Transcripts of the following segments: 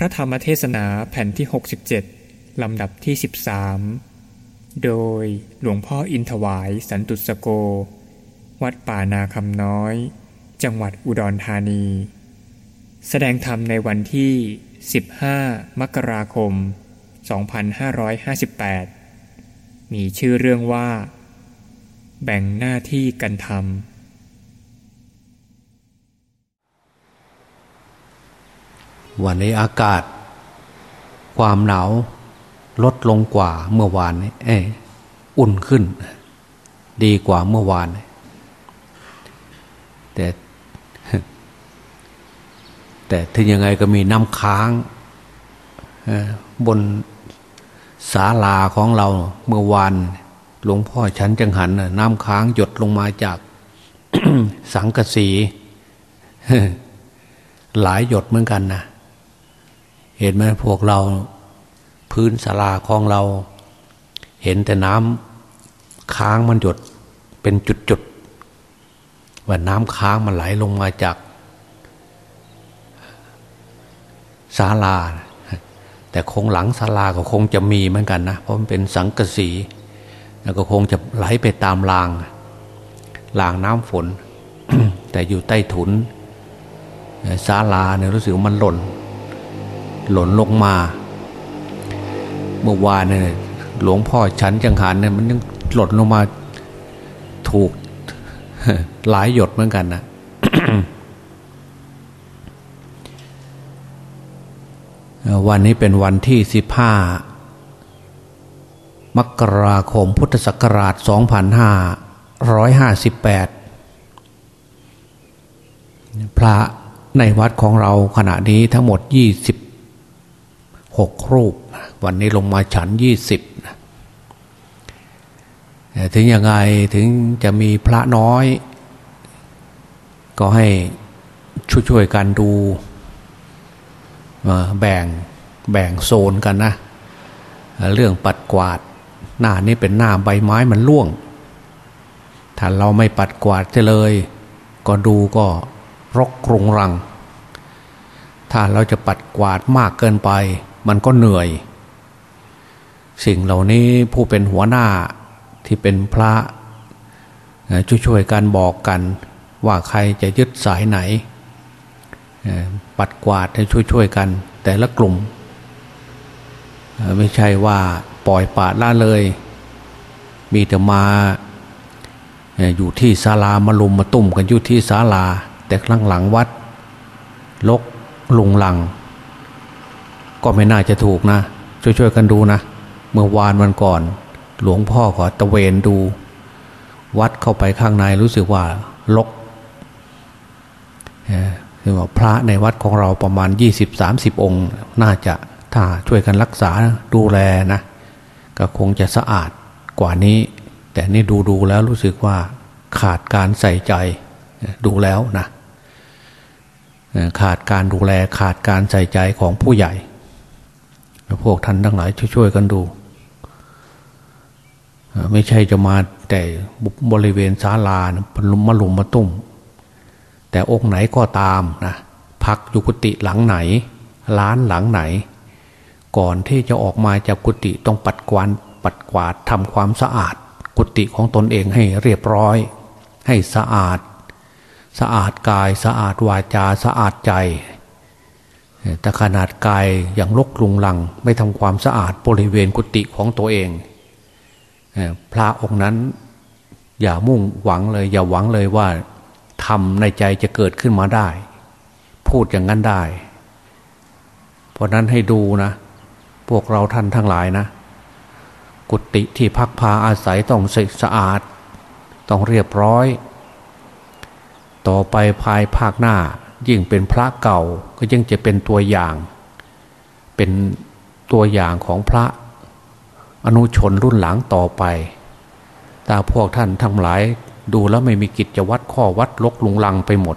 พระธรรมเทศนาแผ่นที่ 67 ลำดับที่ 13 โดยหลวงพ่ออินทวายสันตุสโก วัดป่านาคำน้อย จังหวัดอุดรธานี แสดงธรรมในวันที่ 15 มกราคม 2558 มีชื่อเรื่องว่า แบ่งหน้าที่กันทำ วันนี้อากาศ ความหนาวลดลงกว่าเมื่อวานนี้เอออุ่นขึ้น ดีกว่าเมื่อวาน แต่ แต่ถึงยังไงก็มีน้ำค้างบนศาลาของเราเมื่อวานหลวงพ่อฉันจังหันน้ำค้างหยดลงมาจากสังกะสีหลายหยดเหมือนกันนะ เห็นไหมพวกเราพื้นศาลาของเรา เห็นแต่น้ำค้างมันหยดเป็นจุดๆว่าน้ำค้างมันไหลลงมาจากศาลา แต่คงหลังศาลาก็คงจะมีเหมือนกันนะเพราะมันเป็นสังกะสีแล้วก็คงจะไหลไปตามรางรางน้ำฝน แต่อยู่ใต้ถุนศาลาเนี่ยรู้สึกว่ามันหล่น หล่นลงมา เมื่อวานเนี่ยหลวงพ่อฉันจังหันเนี่ยมันยังหล่นลงมาถูกหลายหยดเหมือนกันนะวันนี้เป็นวันที่สิบห้ามกราคมพุทธศักราชสองพันห้าร้อยห้าสิบแปดพระในวัดของเราขณะนี้ทั้งหมดยี่สิบ หกรูป วันนี้ลงมาฉันยี่สิบถึงยังไงถึงจะมีพระน้อย ก็ให้ช่วยๆกันดูแบ่งแบ่งโซนกันนะ เรื่องปัดกวาดหน้านี้เป็นหน้าใบไม้มันร่วง ถ้าเราไม่ปัดกวาดจะเลย ก็ดูก็รกรุงรัง ถ้าเราจะปัดกวาดมากเกินไป มันก็เหนื่อย สิ่งเหล่านี้ผู้เป็นหัวหน้าที่เป็นพระช่วยๆกันบอกกัน ว่าใครจะยึดสายไหน ปัดกวาดให้ช่วยๆกัน แต่ละกลุ่ม ไม่ใช่ว่าปล่อยปาดละเลย มีแต่มาอยู่ที่ศาลามาลุมมาตุ่มกันอยู่ที่ศาลา แต่ข้างหลังวัด ลกลุงหลัง ก็ไม่น่าจะถูกนะ ช่วยๆกันดูนะ เมื่อวานวันก่อน หลวงพ่อขอตะเวนดู วัดเข้าไปข้างในรู้สึกว่าลกคือว่าพระในวัดของเราประมาณ 20-30 องค์ น่าจะถ้าช่วยกันรักษาดูแลนะ ก็คงจะสะอาดกว่านี้ แต่นี่ดูดูแล้วรู้สึกว่าขาดการใส่ใจดูแล้วนะขาดการดูแลขาดการใส่ใจของผู้ใหญ่ พวกท่านทั้งหลายช่วยๆกันดู ไม่ใช่จะมาแต่บริเวณศาลาลุมมาลุมมาตุ้ม แต่องค์ไหนก็ตามนะพักอยู่กุฏิหลังไหน ร้านหลังไหน ก่อนที่จะออกมาจากกุฏิต้องปัดกวาดปัดกวาดทำความสะอาด กุฏิของตนเองให้เรียบร้อย ให้สะอาด สะอาดกายสะอาดวาจาสะอาดใจ แต่ขนาดกายอย่างลกลุงลัง ไม่ทำความสะอาดบริเวณกุฏิของตัวเอง พระองค์นั้นอย่ามุ่งหวังเลย อย่าหวังเลยว่าทำในใจจะเกิดขึ้นมาได้ พูดอย่างนั้นได้ เพราะนั้นให้ดูนะ พวกเราท่านทั้งหลายนะ กุฏิที่พักพาอาศัยต้องสะอาด ต้องเรียบร้อย ต่อไปภายภาคหน้า ยิ่งเป็นพระเก่าก็ยิ่งจะเป็นตัวอย่าง เป็นตัวอย่างของพระอนุชนรุ่นหลังต่อไปต่พวกท่านทั้งหลายดูแล้วไม่มีกิจวัตรข้อวัดลกลุงลังไปหมด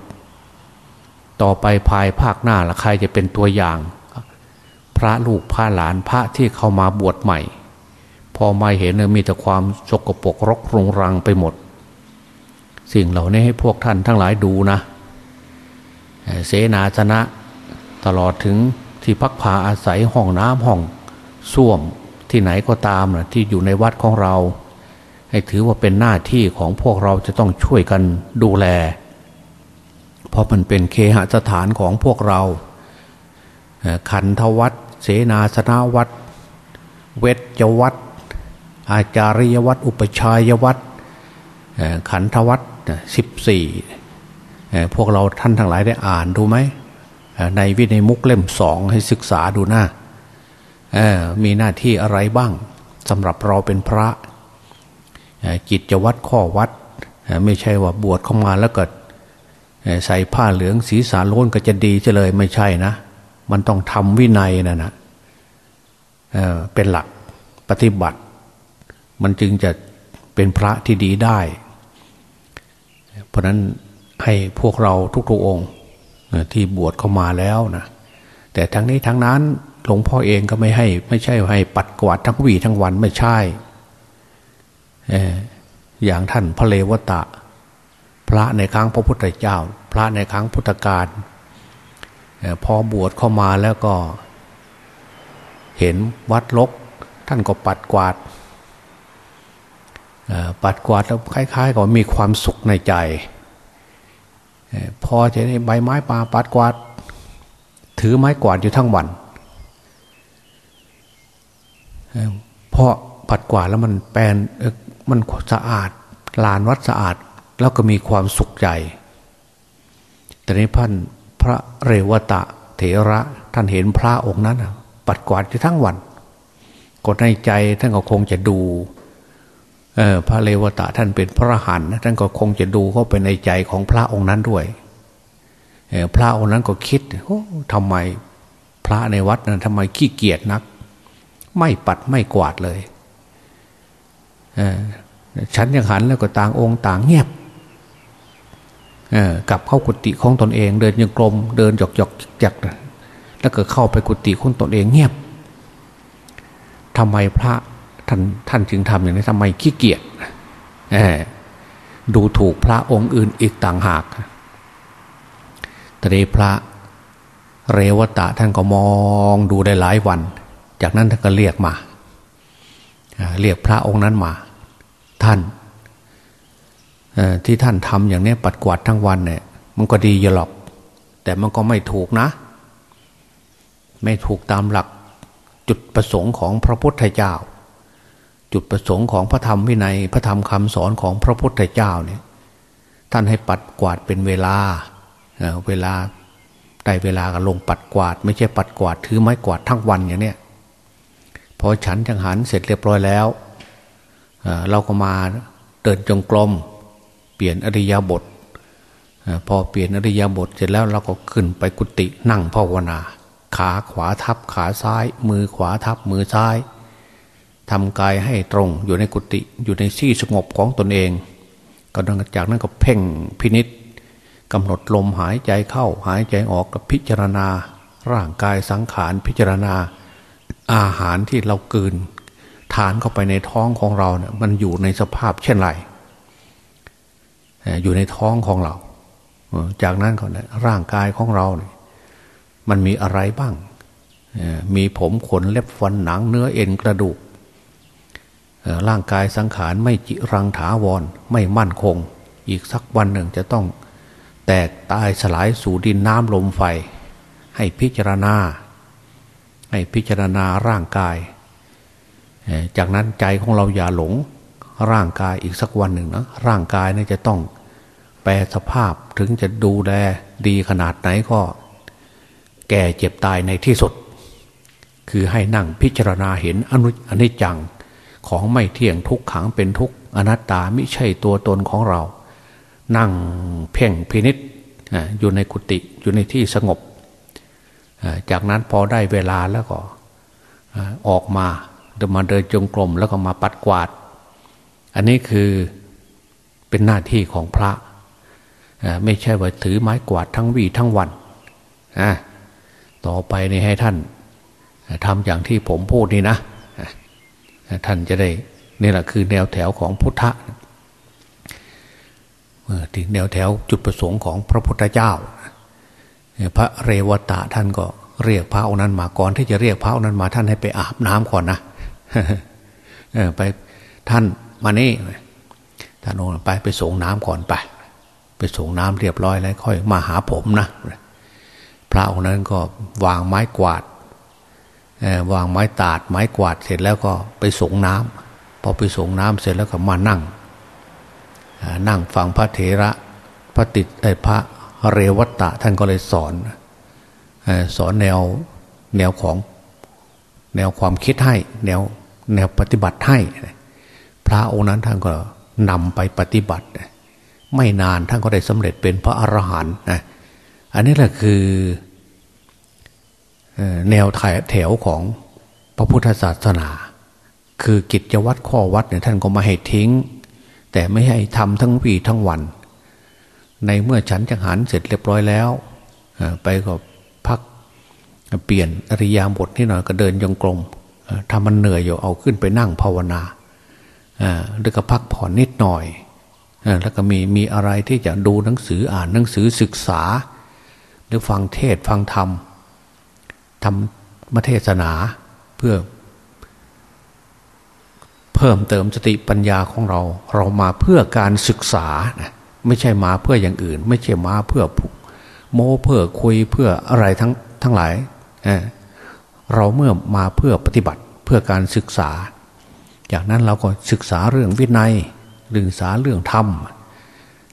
ต่อไปภายภาคหน้าละใครจะเป็นตัวอย่าง พระลูกพระหลานพระที่เข้ามาบวชใหม่ พอมาเห็นเลยมีแต่ความสกปรกรกรุงรังไปหมด สิ่งเหล่านี้ให้พวกท่านทั้งหลายดูนะ เสนาสนะตลอดถึงที่พักผาอาศัยห้องน้ำห้องส้วมที่ไหนก็ตามนะที่อยู่ในวัดของเรา ให้ถือว่าเป็นหน้าที่ของพวกเราจะต้องช่วยกันดูแล เพราะมันเป็นเคหสถานของพวกเราขันธวัดเสนาสนาวัด เวชวัด อาจาริยวัด อุปชัยวัดขันธวัดสิบสี่ พวกเราท่านทั้งหลายได้อ่านดูไหมในวินัยมุกเล่มสองให้ศึกษาดูหน้ามีหน้าที่อะไรบ้างสำหรับเราเป็นพระจิตจะวัดข้อวัด ไม่ใช่ว่าบวชเข้ามาแล้วก็ใส่ผ้าเหลืองสีสาโล้นก็จะดีจะเลยไม่ใช่นะ มันต้องทำวินัยนะนะเเป็นหลักปฏิบัติ มันจึงจะเป็นพระที่ดีได้ เพราะนั้น ให้พวกเราทุกๆองค์ที่บวชเข้ามาแล้วนะแต่ทั้งนี้ทั้งนั้นหลวงพ่อเองก็ไม่ให้ ไม่ใช่ให้ปัดกวาดทั้งวีทั้งวันไม่ใช่อย่างท่านพระเลวตะ พระในครั้งพระพุทธเจ้า พระในครั้งพุทธกาลพอบวชเข้ามาแล้วก็ เห็นวัดลก ท่านก็ปัดกวาดปัดกวาดแล้วคล้ายๆกับมีความสุขในใจ พอจะได้ใบไม้ปาปัดกวาด ถือไม้กวาดอยู่ทั้งวันเพราะปัดกวาดแล้วมันแปลนมันสะอาดลานวัดสะอาดแล้วก็มีความสุขใจ แต่ในพันพระเรวตะเถระท่านเห็นพระองค์นั้นปัดกวาดอยู่ทั้งวันก็ในใจท่านก็คงจะดู พระเลวตะท่านเป็นพระหันท่านก็คงจะดูเข้าไปในใจของพระองค์นั้นด้วยพระองค์นั้นก็คิดทำไมพระในวัดนั้นทำไมขี้เกียจนัก ไม่ปัดไม่กวาดเลยฉันยังหันแล้วก็ต่างองค์ต่างเงียบกลับเข้ากุฏิของตนเอง เดินยังกลมเดินหยอกหยอกจักแล้วก็เข้าไปกุฏิของตนเองเงียบทำไมพระ ท่านท่านจึงทำอย่างนี้ทำไมขี้เกียจดูถูกพระองค์อื่นอีกต่างหากแต่ในพระเรวตะท่านก็มองดูได้หลายวัน จากนั้นท่านก็เรียกมา เรียกพระองค์นั้นมา ท่านที่ท่านทำอย่างนี้ปัดกวาดทั้งวันเนี่ยมันก็ดีอยู่หรอก แต่มันก็ไม่ถูกนะ ไม่ถูกตามหลักจุดประสงค์ของพระพุทธเจ้า จุดประสงค์ของพระธรรมวินัยพระธรรมคำสอนของพระพุทธเจ้าเนี่ยท่านให้ปัดกวาดเป็นเวลาเวลาได้เวลาก็ลงปัดกวาด ไม่ใช่ปัดกวาดถือไม้กวาดทั้งวันอย่างเนี้ยพอฉันจังหันเสร็จเรียบร้อยแล้วเราก็มาเดินจงกรมเปลี่ยนอริยบทพอเปลี่ยนอริยบทเสร็จแล้วเราก็ขึ้นไปกุฏินั่งภาวนา ขาขวาทับขาซ้าย มือขวาทับมือซ้าย ทำกายให้ตรงอยู่ในกุฏิอยู่ในที่สงบของตนเองก็จากนั้นก็เพ่งพินิษกำหนดลมหายใจเข้าหายใจออกกับพิจารณา ร่างกายสังขารพิจารณา อาหารที่เรากืน ทานเข้าไปในท้องของเราเนี่ยมันอยู่ในสภาพเช่นไรอยู่ในท้องของเรา จากนั้นก่อนร่างกายของเราเนี่ยมันมีอะไรบ้าง มีผมขนเล็บฟันหนังเนื้อเอ็นกระดูก ร่างกายสังขารไม่จิรังถาวร ไม่มั่นคง อีกสักวันหนึ่งจะต้องแตกตายสลายสู่ดินน้ำลมไฟ ให้พิจารณา ให้พิจารณาร่างกาย จากนั้นใจของเราอย่าหลงร่างกายอีกสักวันหนึ่งนะร่างกายนี่จะต้องแปลสภาพถึงจะดูแลดีขนาดไหนก็ แก่เจ็บตายในที่สุด คือให้นั่งพิจารณาเห็นอนุอนิจจัง ของไม่เที่ยงทุกขังเป็นทุกอนัตตาไม่ใช่ตัวตนของเรา นั่งเพ่งพินิษอยู่ในกุฏิอยู่ในที่สงบ จากนั้นพอได้เวลาแล้วก็ออกมาเดินมาเดินจงกรมแล้วก็มาปัดกวาด อันนี้คือเป็นหน้าที่ของพระ ไม่ใช่ว่าถือไม้กวาดทั้งวีทั้งวัน ต่อไปนี่ให้ท่านทำอย่างที่ผมพูดนี่นะ ท่านจะได้นี่แหละคือแนวแถวของพุทธะที่แนวแถวจุดประสงค์ของพระพุทธเจ้า พระเรวตะท่านก็เรียกพระองค์นั้นมาก่อนที่จะเรียกพระองค์นั้นมาท่านให้ไปอาบน้ำก่อนนะไปท่านมานี่ท่านองค์ไปไปส่งน้ำก่อนไป ไปส่งน้ำเรียบร้อยแล้วค่อยมาหาผมนะพระองค์นั้นก็วางไม้กวาด วางไม้ตาดไม้กวาดเสร็จแล้วก็ไปส่งน้ำพอไปส่งน้ำเสร็จแล้วก็มานั่ง นั่งฟังพระเถระพระติดไอพระเรวัตตะท่านก็เลยสอนสอนแนวแนวของแนวความคิดให้ แนวแนวปฏิบัติให้ พระองค์นั้นท่านก็นำไปปฏิบัติ ไม่นานท่านก็ได้สำเร็จเป็นพระอรหันต์นะอันนี้แหละคือ แนวแถวของพระพุทธศาสนา คือกิจวัตรข้อวัดเนี่ยท่านก็มาให้ทิ้ง แต่ไม่ให้ทำทั้งวีทั้งวัน ในเมื่อฉันจังหันเสร็จเรียบร้อยแล้ว ไปก็พักเปลี่ยนอริยามบทนิดหน่อยก็เดินยงกลมถ้ามันเหนื่อยอยู่เอาขึ้นไปนั่งภาวนาแล้วก็พักผ่อนนิดหน่อยแล้วก็มีมีอะไรที่จะดูหนังสืออ่านหนังสือศึกษา หรือฟังเทศฟังธรรม ทำมเทศนาเพื่อ เพิ่มเติมสติปัญญาของเรา เรามาเพื่อการศึกษานะไม่ใช่มาเพื่ออย่างอื่น ไม่ใช่มาเพื่อโม้เพื่อคุยเพื่ออะไรทั้งทั้งหลายเราเมื่อมาเพื่อปฏิบัติเพื่อการศึกษา จากนั้นเราก็ศึกษาเรื่องวินัยเรื่องสาเรื่องธรรม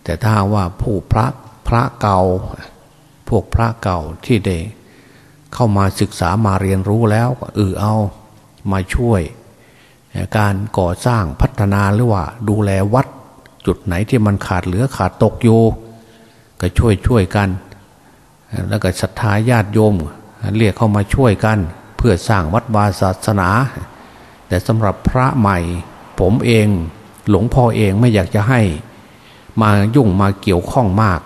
แต่ถ้าว่าผู้พระพระเก่า พวกพระเก่าที่ได้ เข้ามาศึกษามาเรียนรู้แล้วเออเอามาช่วย การก่อสร้างพัฒนาหรือว่าดูแลวัดจุดไหนที่มันขาดเหลือขาดตกอยู่ก็ช่วยช่วยกัน แล้วก็ศรัทธาญาติโยม เรียกเข้ามาช่วยกัน เพื่อสร้างวัดวาศาสนา แต่สำหรับพระใหม่ ผมเองหลวงพ่อเองไม่อยากจะให้มายุ่งมาเกี่ยวข้องมาก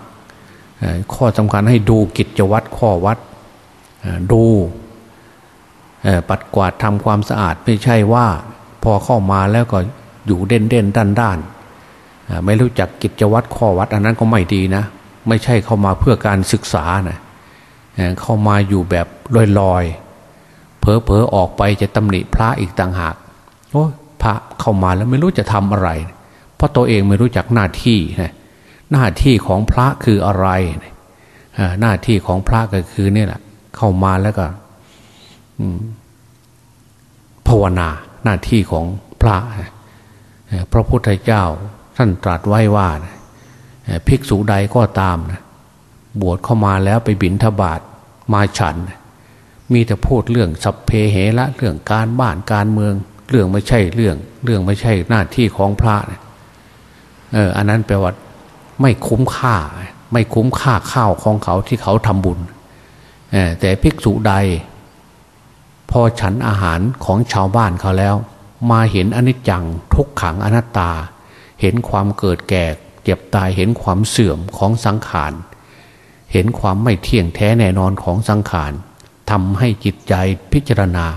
ข้อสำคัญให้ดูกิจวัตรข้อวัด ดูปัดกวาดทำความสะอาดไม่ใช่ว่าพอเข้ามาแล้วก็อยู่เด่นเด่นด้านด้านไม่รู้จักกิจวัตรข้อวัดอันนั้นก็ไม่ดีนะ ไม่ใช่เข้ามาเพื่อการศึกษานะเข้ามาอยู่แบบลอยๆเพอเพอออกไปจะตำหนิพระอีกต่างหากโอ้พระเข้ามาแล้วไม่รู้จะทำอะไร เพราะตัวเองไม่รู้จักหน้าที่นะหน้าที่ของพระคืออะไร หน้าที่ของพระก็คือเนี่แหละ เข้ามาแล้วก็ภาวนาหน้าที่ของพระพระพุทธเจ้าท่านตรัสไว้ว่าภิกษุใดก็ตามนะบวชเข้ามาแล้วไปบินทบาทมาฉัน มีแต่พูดเรื่องสัพเพเหระเรื่องการบ้านการเมือง เรื่องไม่ใช่เรื่อง เรื่องไม่ใช่หน้าที่ของพระเอออันนั้นแปลว่าไม่คุ้มค่า ไม่คุ้มค่าข้าวของเขาที่เขาทำบุญ แต่ภิกษุใด พอฉันอาหารของชาวบ้านเขาแล้ว มาเห็นอนิจจังทุกขังอนัตตา เห็นความเกิดแก่เจ็บตายเห็นความเสื่อมของสังขาร เห็นความไม่เที่ยงแท้แน่นอนของสังขารทำให้จิตใจพิจารณา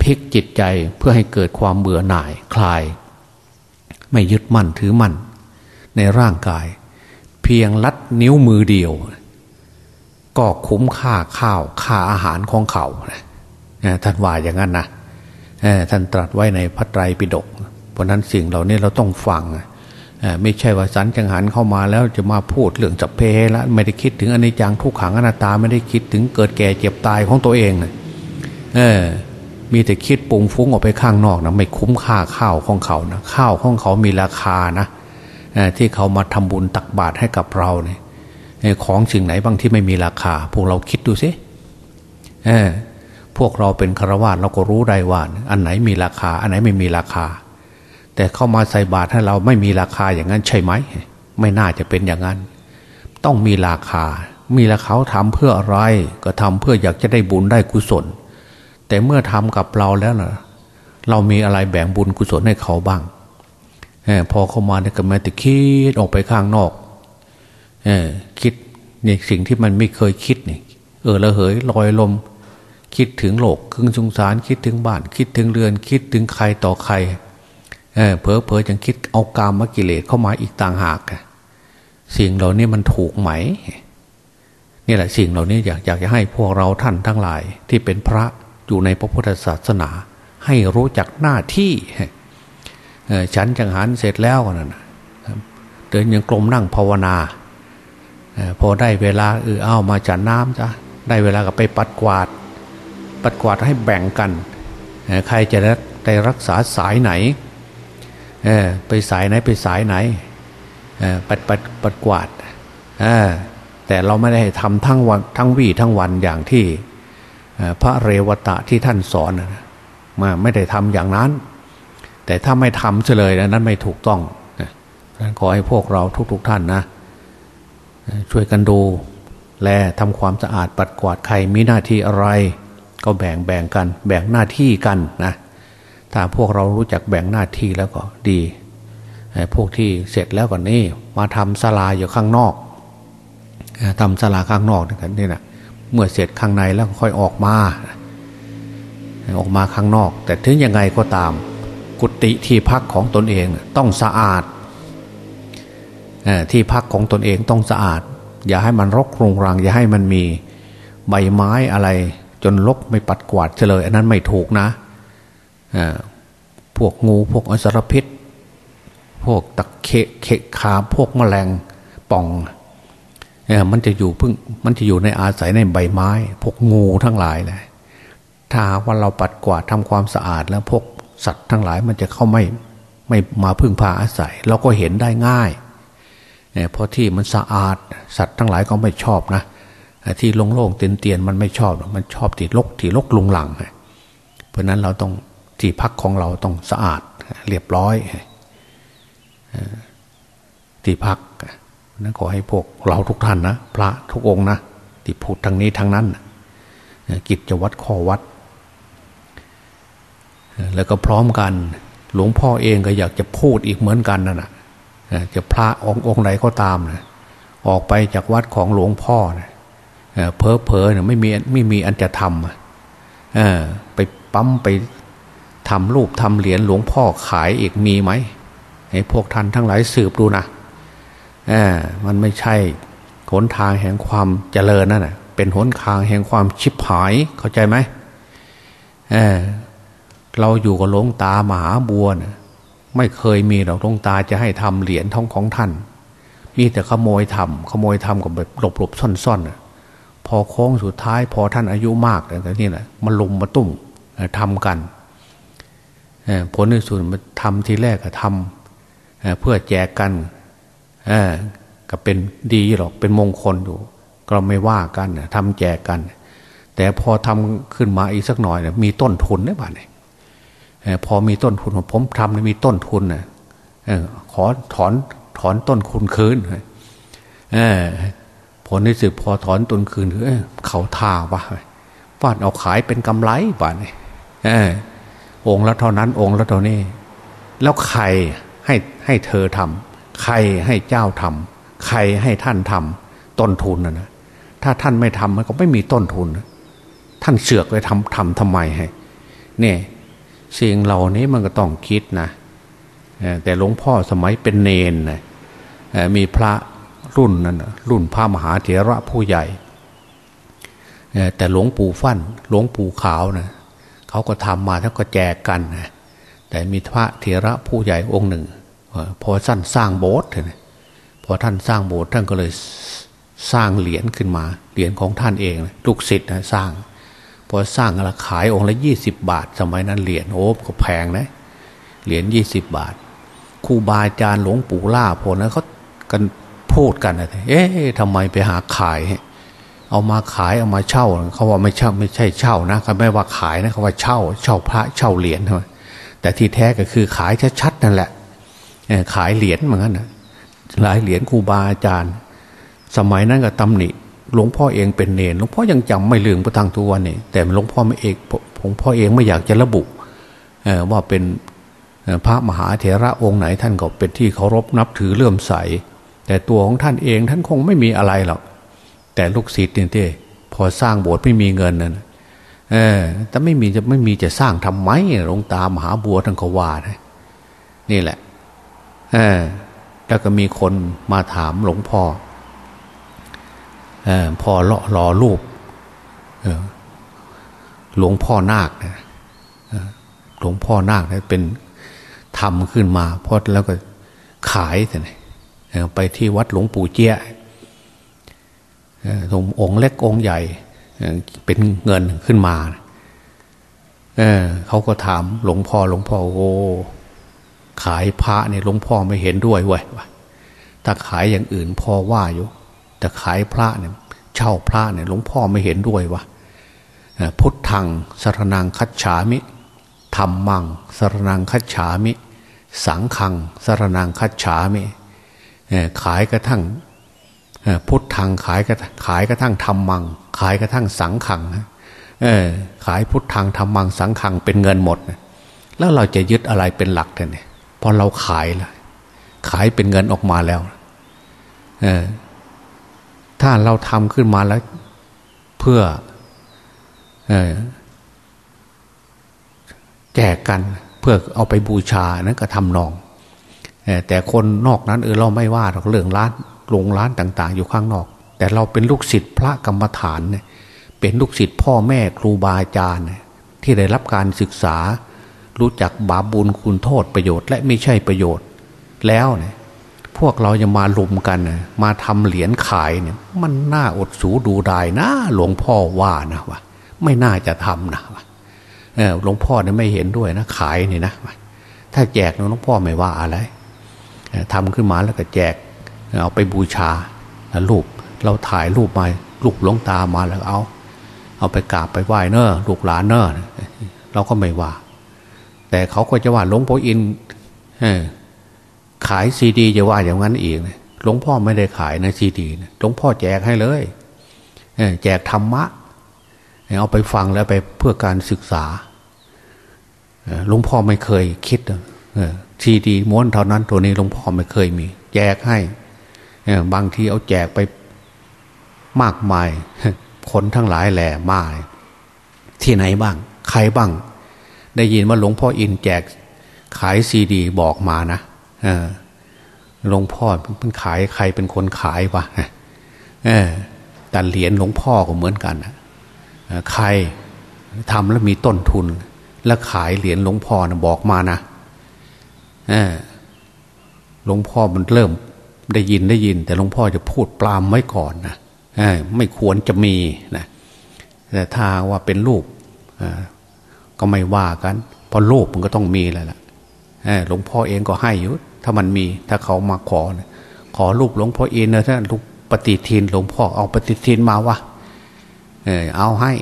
พลิกจิตใจเพื่อให้เกิดความเบื่อหน่ายคลาย ไม่ยึดมั่นถือมั่น ในร่างกาย เพียงลัดนิ้วมือเดียว ก็คุ้มค่าข้าวค่าอาหารของเขาท่านว่าอย่างนั้นนะท่านตรัสไว้ในพระไตรปิฎกเพราะนั้นสิ่งเหล่านี้เราต้องฟังไม่ใช่ว่าสันจังหันเข้ามาแล้วจะมาพูดเรื่องจับเพละไม่ได้คิดถึงอนิจจังทุกขังอนัตตาไม่ได้คิดถึงเกิดแก่เจ็บตายของตัวเองเออมีแต่คิดปุงฟุ้งออกไปข้างนอกนะไม่คุ้มค่าข้าวของเขานะข้าวของเขามีราคานะที่เขามาทำบุญตักบาตรให้กับเราเนี่ย ของสิ่งไหนบางที่ไม่มีราคา พวกเราคิดดูสิพวกเราเป็นฆราวาสเราก็รู้ได้ว่า อันไหนมีราคา อันไหนไม่มีราคา แต่เข้ามาใส่บาตรให้เราไม่มีราคาอย่างนั้นใช่ไหม ไม่น่าจะเป็นอย่างนั้น ต้องมีราคา มีราคาทำเพื่ออะไร ก็ทำเพื่ออยากจะได้บุญได้กุศล แต่เมื่อทำกับเราแล้วนะเรามีอะไรแบ่งบุญกุศลให้เขาบ้างพอเข้ามาเนี่ยก็มต่คิดออกไปข้างนอก เออคิดในสิ่งที่มันไม่เคยคิดนี่เออละเหยลอยลม คิดถึงโลกคึงสงสาร คิดถึงบ้าน คิดถึงเรือน คิดถึงใครต่อใครเออเพอเพอจังคิดเอากามกิเลสเข้ามาอีกต่างหากสิ่งเหล่านี้มันถูกไหมนี่แหละสิ่งเหล่านี้อยากอยากจะให้พวกเราท่านทั้งหลาย ที่เป็นพระอยู่ในพระพุทธศาสนา ให้รู้จักหน้าที่ฉันจังหันเสร็จแล้วนั่นเดินยังกลมนั่งภาวนา พอได้เวลาเออเอามาจัดน้ำจ้ะได้เวลาก็ไปปัดกวาด ปัดกวาดให้แบ่งกัน ใครจะได้รักษาสายไหนไปสายไหนไปสายไหนปัดปัดปัดกวาดแต่เราไม่ได้ทำทั้งวันทั้งวี่ทั้งวันอย่างที่พระเรวตะที่ท่านสอนมาไม่ได้ทำอย่างนั้น แต่ถ้าไม่ทำเฉลยนั้นไม่ถูกต้องนั้นขอให้พวกเราทุกๆท่านนะ ช่วยกันดู แลทำความสะอาดปัดกวาดใครมีหน้าที่อะไร ก็แบ่งแบ่งกัน แบ่งหน้าที่กันนะถ้าพวกเรารู้จักแบ่งหน้าที่แล้วก็ดีพวกที่เสร็จแล้วก่อนนี่มาทำศาลาอยู่ข้างนอกทำศาลาข้างนอกนี่นะเมื่อเสร็จข้างในแล้วค่อยออกมาออกมาข้างนอก แต่ถึงยังไงก็ตาม กุฏิที่พักของตนเองต้องสะอาด ที่พักของตนเองต้องสะอาด อย่าให้มันรกรุงรัง อย่าให้มันมีใบไม้อะไร จนลกไม่ปัดกวาดเฉลย อันนั้นไม่ถูกนะพวกงูพวกอสรพิษ พวกตะเคเคขาพวกแมลงป่องมันจะอยู่พึ่งมันจะอยู่ในอาศัยในใบไม้ พวกงูทั้งหลายเลยถ้าว่าเราปัดกวาดทำความสะอาดแล้วพวกสัตว์ทั้งหลายมันจะเข้าไม่ไม่มาพึ่งพาอาศัย เราก็เห็นได้ง่าย เพราะที่มันสะอาดสัตว์ทั้งหลายก็ไม่ชอบนะที่โล่งๆเตียนๆมันไม่ชอบ มันชอบที่ลกที่ลกลุงหลัง เพราะนั้นเราต้องที่พักของเราต้องสะอาดเรียบร้อยที่พักนั้นขอให้พวกเราทุกท่านนะพระทุกองนะที่พูดทางนี้ทางนั้น กิจจะวัดข้อวัด แล้วก็พร้อมกัน หลวงพ่อเองก็อยากจะพูดอีกเหมือนกันนั่นแหะ จะพระองค์องค์ไหนก็ตามนะออกไปจากวัดของหลวงพ่อนะเพอเพอเนี่ยไม่มีไม่มีอันจะทำไปปั๊มไปทำรูปทำเหรียญหลวงพ่อขายอีกมีไหมให้พวกท่านทั้งหลายสืบดูนะมันไม่ใช่หนทางแห่งความเจริญนั่นแหะเป็นหนทางแห่งความชิบหายเข้าใจไหมเเราอยู่กับหลวงตามหาบัวนะ ไม่เคยมีหรอกหลวงตาจะให้ทำเหรียญทองของท่าน มีแต่ขโมยทำขโมยทำกับแบบหลบหลบซ่อนซ่อนพอโค้งสุดท้าย พอท่านอายุมากแต่นี่แหละมาลุมมาตุ้มทำกันผลในส่วนมาทำทีแรกก็ทำเพื่อแจกกันก็เป็นดีหรอกเป็นมงคลอยู่ ก็ไม่ว่ากันทำแจกกัน แต่พอทำขึ้นมาอีกสักหน่อยมีต้นทุนได้บ้างเนี่ย พอมีต้นทุนผมทำมีต้นทุนนะขอถอนถอนต้นทุนคืนผลที่สุดพอถอนต้นคืนเอเขาท่าวะฟาดเอาขายเป็นกำไรบ้านองค์ละเท่านั้น องค์ละเท่านี้ แล้วใครให้ให้เธอทำใครให้เจ้าทำใครให้ท่านทำต้นทุนนะนะถ้าท่านไม่ทำมันก็ไม่มีต้นทุน ท่านเสือกไปทำทำทำไมให้เนี่ย สิ่งเหล่านี้มันก็ต้องคิดนะแต่หลวงพ่อสมัยเป็นเนนนะมีพระรุ่นนั้นรุ่นพระมหาเถระผู้ใหญ่ แต่หลวงปู่ฟั่นหลวงปู่ขาวนะเขาก็ทำมาแล้วก็แจกกันนะแต่มีพระเถระผู้ใหญ่องค์หนึ่งพอท่านสร้างโบสถ์นะพอท่านสร้างโบสถ์ท่านก็เลยสร้างเหรียญขึ้นมา เหรียญของท่านเอง ลูกศิษย์นะสร้าง พอสร้างอะไรขายองค์ละยี่สิบบาท สมัยนั้นเหรียญโอ้ก็แพงนะเหรียญยี่สิบบาทครูบาอาจารย์หลวงปู่ล่าพอนะเขากันพูดกันนะเอ๊ะทำไมไปหาขาย เอามาขายเอามาเช่าเขาว่าไม่เช่าไม่ใช่เช่านะเขาไม่ว่าขายนะเขาว่าเช่า เช่าพระเช่าเหรียญใช่ไหมแต่ที่แท้ก็คือขายชัดๆนั่นแหละขายเหรียญเหมือนกันนะหลายเหรียญครูบาอาจารย์ สมัยนั้นก็ตำหนิ หลวงพ่อเองเป็นเนรหลวงพ่อยังจำไม่ลืมประทังทุกวันนี่แต่หลวงพ่อไม่เอกหลวงพ่อเองไม่อยากจะระบุว่าเป็นพระมหาเถระองค์ไหนท่านก็เป็นที่เคารพนับถือเลื่อมใส แต่ตัวของท่านเองท่านคงไม่มีอะไรหรอกแต่ลูกศิษย์เนี่ยพอสร้างโบสถ์ไม่มีเงินนั่นเออแต่ไม่มีจะไม่มีจะสร้างทำไมหลวงตามหาบัวท่านก็ว่านะนี่แหละเออแล้วก็มีคนมาถามหลวงพ่อ พอเลาะรอรูปหลวงพ่อนาคนะหลวงพ่อนาคนะเป็นทำขึ้นมาพอแล้วก็ขายแต่ไหนไปที่วัดหลวงปู่เจี้ยองค์เล็กองค์ใหญ่เป็นเงินขึ้นมาเเขาก็ถามหลวงพ่อหลวงพ่อโอ้ขายพระเนี่ยหลวงพ่อไม่เห็นด้วยเว้ยถ้าขายอย่างอื่นพ่อว่าอยู่ แต่ขายพระเนี่ยเช่าพระเนี่ยหลวงพ่อไม่เห็นด้วยวะพุทธังสรนังคัจฉามิธรรมังสรนังคัจฉามิ สังขังสรนังคัจฉามิขายกระทั่งพุทธังขายกระขายกระทั่งธรรมัง ขายกระทั่งสังขังขายพุทธังธรรมังสังขังเป็นเงินหมด แล้วเราจะยึดอะไรเป็นหลักเนี่ยพอเราขายแล้วขายเป็นเงินออกมาแล้ว ถ้าเราทำขึ้นมาแล้ว เพื่อแจกกันเพื่อเอาไปบูชานั้นก็ทำนองแต่คนนอกนั้นเออเราไม่ว่าเราเรื่องร้านโรงร้านต่าง ๆ อยู่ข้างนอก แต่เราเป็นลูกศิษย์พระกรรมฐานเนี่ยเป็นลูกศิษย์พ่อแม่ครูบาอาจารย์ที่ได้รับการศึกษา รู้จักบาบุญคุณโทษประโยชน์ และไม่ใช่ประโยชน์แล้วเนี่ย พวกเราจะมาลุมกันมาทำเหรียญขายเนี่ยมันน่าอดสูดูได้นะหลวงพ่อว่านะวะไม่น่าจะทำนะวะหลวงพ่อเนี่ยไม่เห็นด้วยนะขายนี่นะถ้าแจกหลวงพ่อไม่ว่าอะไรทำขึ้นมาแล้วก็แจกเอาไปบูชารูปเราถ่ายรูปมาลูกหลวงตามาแล้วเอา เอาไปกราบไปไหว้เนอลูกหลานเนอเราก็ไม่ว่า แต่เขาก็จะว่าหลวงพ่ออิน ขายซีดีจะว่าอย่างนั้นอีกหลวงพ่อไม่ได้ขายนะซีดีหลวงพ่อแจกให้เลยแจกธรรมะเอาไปฟังแล้วไปเพื่อการศึกษาหลวงพ่อไม่เคยคิดซีดีม้วนเท่านั้นตัวนี้หลวงพ่อไม่เคยมี แจกให้บางทีเอาแจกไปมากมายคนทั้งหลายแหล่มาที่ไหนบ้าง ใครบ้าง ได้ยินว่าหลวงพ่ออินแจกขายซีดีบอกมานะ หลวงพ่อเป็นขายใครเป็นคนขายวะแต่เหรียญหลวงพ่อก็เหมือนกันใครทำแล้วมีต้นทุน แล้วขายเหรียญหลวงพ่อนะบอกมานะหลวงพ่อมันเริ่มได้ยินได้ยิน แต่หลวงพ่อจะพูดปลามไว้ก่อนนะไม่ควรจะมีนะแต่ถ้าว่าเป็นรูปก็ไม่ว่ากันเพราะรูปมันก็ต้องมีแล้วล่ะหลวงพ่อเองก็ให้อยู่ ถ้ามันมีถ้าเขามาขอขอรูปหลวงพ่ออินนะถ้าลูกปฏิทินหลวงพ่อเอาปฏิทินมาวะเออเอาให้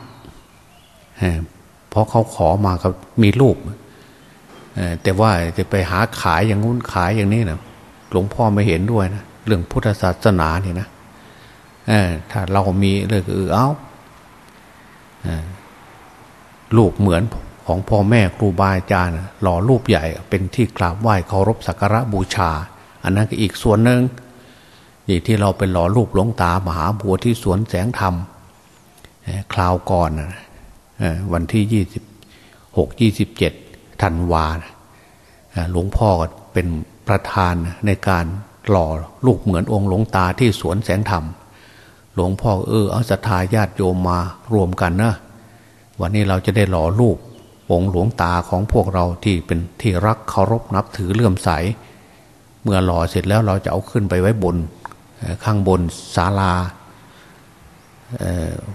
เพราะเขาขอมาเขามีรูปแต่ว่าจะไปหาขายอย่างงู้นขายอย่างนี้นะหลวงพ่อไม่เห็นด้วยนะเรื่องพุทธศาสนาเนี่ยนะถ้าเรามีเลยเออเอาลูกเหมือน ของพ่อแม่ครูบาอาจารย์หล่อรูปใหญ่เป็นที่กราบไหว้เคารพสักการะบูชา อันนั้นก็อีกส่วนหนึ่งอย่ที่เราไปหล่อรูปหลวงตามหาบัวที่สวนแสงธรรมคราวก่อนวันที่ยี่สิบหกยี่สิบเจ็ดธันวาหลวงพ่อเป็นประธานในการหล่อลูกเหมือนองค์หลวงตาที่สวนแสงธรรม หลวงพ่อเออเอาศรัทธาญาติโยมมารวมกันนะวันนี้เราจะได้หล่อรูป องค์หลวงตาของพวกเราที่เป็นที่รักเคารพนับถือเลื่อมใส เมื่อหล่อเสร็จแล้วเราจะเอาขึ้นไปไว้บนข้างบนศาลา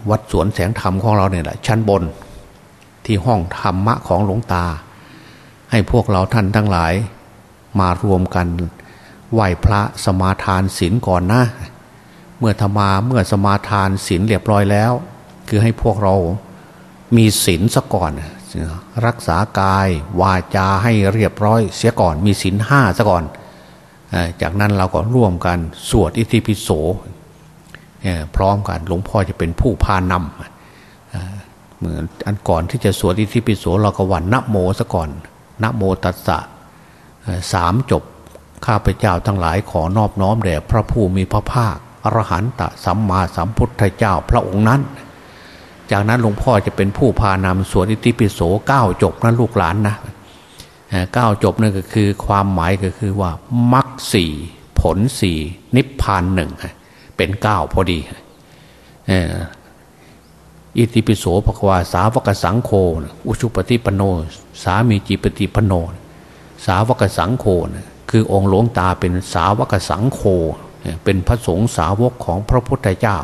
วัดสวนแสงธรรมของเราเนี่ยแหละชั้นบนที่ห้องธรรมะของหลวงตา ให้พวกเราท่านทั้งหลายมารวมกันไหว้พระสมาทานศีลก่อนนะเมื่อธรรมาเมื่อสมาทานศีลเรียบร้อยแล้ว คือให้พวกเรามีศีลซะก่อน รักษากายวาจาให้เรียบร้อย เสียก่อนมีศีลห้าซะก่อน จากนั้นเราก็ร่วมกันสวดอิติปิโสพร้อมกันหลวงพ่อจะเป็นผู้พานำเหมือนอันก่อนที่จะสวดอิติปิโสเราก็วันนะโมซะก่อนนะโมตัสสะสามจบข้าพเจ้าทั้งหลายขอนอบน้อมแด่พระผู้มีพระภาคอรหันตสัมมาสัมพุทธเจ้าพระองค์นั้น จากนั้นหลวงพ่อจะเป็นผู้พานำสวดอิติปิโสเก้าจบนะลูกหลานนะเก้าจบนั่นก็คือความหมายก็คือว่ามรรคสี่ผลสี่นิพพานหนึ่งเป็นเก้าพอดีอิติปิโสภควาสาวกสังโฆอุชุปฏิปโน สามีจิปฏิปโน สาวกสังโฆคือองค์หลวงตาเป็นสาวกสังโฆเป็นพระสงฆ์สาวกของพระพุทธเจ้า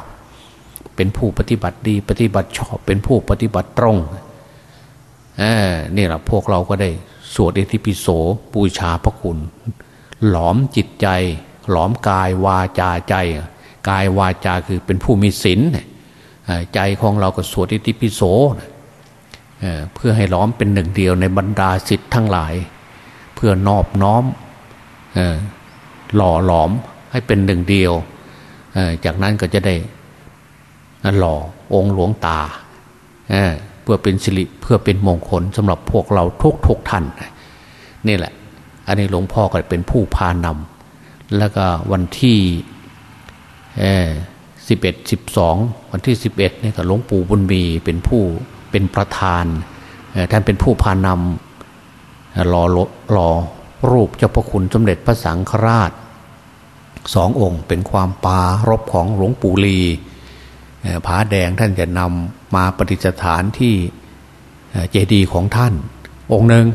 เป็นผู้ปฏิบัติดี ปฏิบัติชอบ เป็นผู้ปฏิบัติตรงนี่แหละพวกเราก็ได้สวดอิติปิโสบูชาพระคุณ หลอมจิตใจ หลอมกายวาจาใจ กายวาจาคือเป็นผู้มีศีลใจของเราก็สวดอิติปิโสเพื่อให้ล้อมเป็นหนึ่งเดียวในบรรดาสิทธิ์ทั้งหลาย เพื่อนอบน้อมหล่อหลอมให้เป็นหนึ่งเดียว จากนั้นก็จะได้ หล่อองค์หลวงตาเพื่อเป็นสิริเพื่อเป็นมงคลสำหรับพวกเราทุกทุกท่านนี่แหละ อันนี้หลวงพ่อก็เป็นผู้พานำแล้วก็วันที่สิบเอ็ดสิบสองวันที่สิบเอ็ดนี่ก็หลวงปู่บุญมีเป็นผู้เป็นประธานท่านเป็นผู้พานำรอรอรูปเจ้าพระคุณสมเด็จพระสังฆราชสององค์เป็นความปารบของหลวงปู่ลี ผาแดงท่านจะนำมาปฏิสถานที่เจดีย์ของท่าน องค์หนึ่ง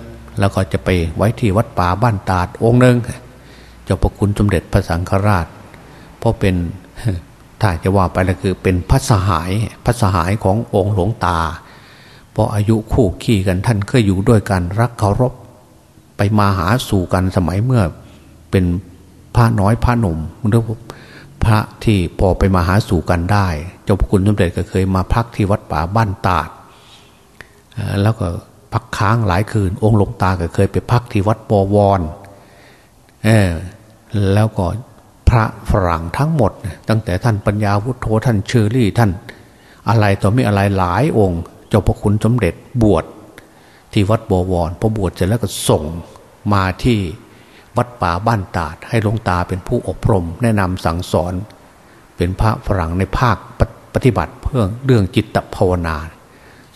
แล้วก็จะไปไว้ที่วัดป่าบ้านตาดองค์หนึ่งเจ้าพระคุณสมเด็จพระสังฆราช เพราะเป็นถ้าจะว่าไปแล้วคือเป็นพระสหายพระสหายขององค์หลวงตา เพราะอายุคู่ขี้กันท่านเคยอยู่ด้วยกันรักเคารพ ไปมาหาสู่กันสมัยเมื่อเป็นพระน้อยพระหนุ่มหรือ พระที่พอไปมาหาสู่กันได้ เจ้าพระคุณสมเด็จก็เคยมาพักที่วัดป่าบ้านตาดแล้วก็พักค้างหลายคืน องค์หลวงตาก็เคยไปพักที่วัดปวรแล้วก็พระฝรั่งทั้งหมด ตั้งแต่ท่านปัญญาวุฒโธท่านเชอรี่ท่าน อะไรต่อไม่อะไรหลายองค์ เจ้าพระคุณสมเด็จบวชที่วัดบวรพอบวชเสร็จแล้วก็ส่งมาที่ วัดป่าบ้านตาดให้หลวงตาเป็นผู้อบรม แนะนำสั่งสอน เป็นพระฝรั่งในภาคปฏิบัติเพื่อเรื่องจิตภาวนา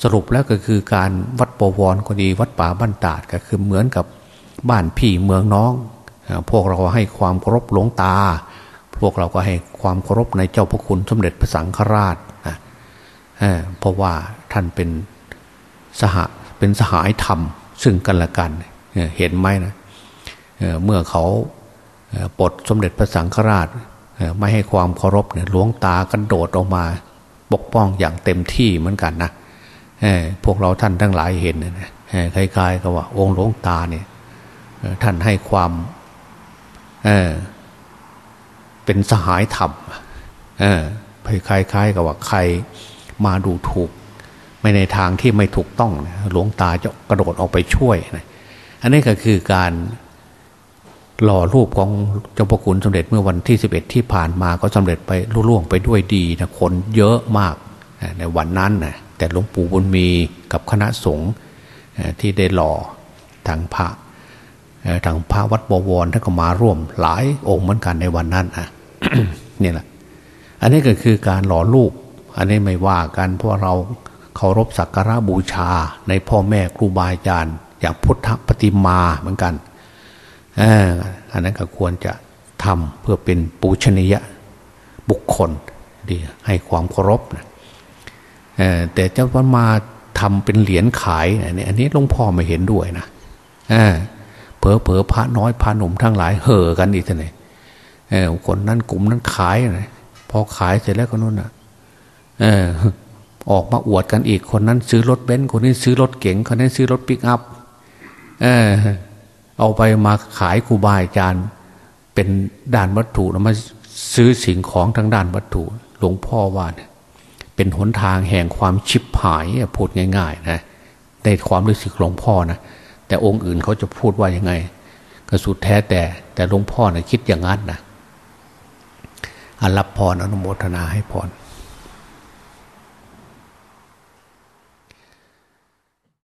สรุปแล้วก็คือการวัดปวรก็ดีวัดป่าบ้านตาดก็คือเหมือนกับบ้านพี่เมืองน้อง พวกเราให้ความเคารพหลวงตา พวกเราก็ให้ความเคารพในเจ้าพระคุณสมเด็จพระสังฆราชนะเพราะว่าท่านเป็นสหเป็นสหายธรรมซึ่งกันและกัน เห็นไหมนะ เมื่อเขาปลดสมเด็จพระสังฆราชไม่ให้ความเคารพเนี่ยหลวงตากันโดดออกมาปกป้องอย่างเต็มที่เหมือนกันนะพวกเราท่านทั้งหลายเห็นนะคล้ายๆกับว่าองค์หลวงตาเนี่ยท่านให้ความเเป็นสหายธรรมคล้ายๆกับว่าใครมาดูถูก ไม่ในทางที่ไม่ถูกต้องหลวงตาจะกระโดดออกไปช่วยนะอันนี้ก็คือการ หล่อรูปของเจ้าพระคุณสมเด็จเมื่อวันที่สิบเอ็ดที่ผ่านมาก็สำเร็จไปล่วงไปด้วยดีนะคนเยอะมากในวันนั้นนะแต่หลวงปู่บุญมีกับคณะสงฆ์ที่ได้หล่อทางพระทางพระวัดบวรท่านก็มาร่วมหลายองค์เหมือนกันในวันนั้นนะนี่แหละอันนี้ก็คือการหล่อรูป อันนี้ไม่ว่ากันเพราะเราเคารพสักการะบูชาในพ่อแม่ครูบาอาจารย์อย่างพุทธปฏิมาเหมือนกัน อันนั้นก็ควรจะทำเพื่อเป็นปูชนียบุคคลดีให้ความเคารพนะแต่เจ้าวันมาทำเป็นเหรียญขายอันนี้หลวงพ่อไม่เห็นด้วยนะเผลอเผลอพระน้อยพระหนุ่มทั้งหลายเห่อกันอีกทีไหนคนนั้นกลุ่มนั้นขายนะพอขายเสร็จแล้วก็นู่นอะออกมาอวดกันอีกคนนั้นซื้อรถเบนซ์คนนี้ซื้อรถเก๋งคนนี้ซื้อรถปิกอัพเออ เอาไปมาขายครูบาอาจารย์ เป็นด้านวัตถุแล้วมาซื้อสิ่งของทางด้านวัตถุ หลวงพ่อว่าเนี่ยเป็นหนทางแห่งความชิบหายพูดง่ายๆนะในความรู้สึกหลวงพ่อนะแต่องค์อื่นเขาจะพูดว่ายังไง ก็สุดแท้แต่ แต่หลวงพ่อนะคิดอย่างนั้นนะอันรับพรอนุโมทนาให้พร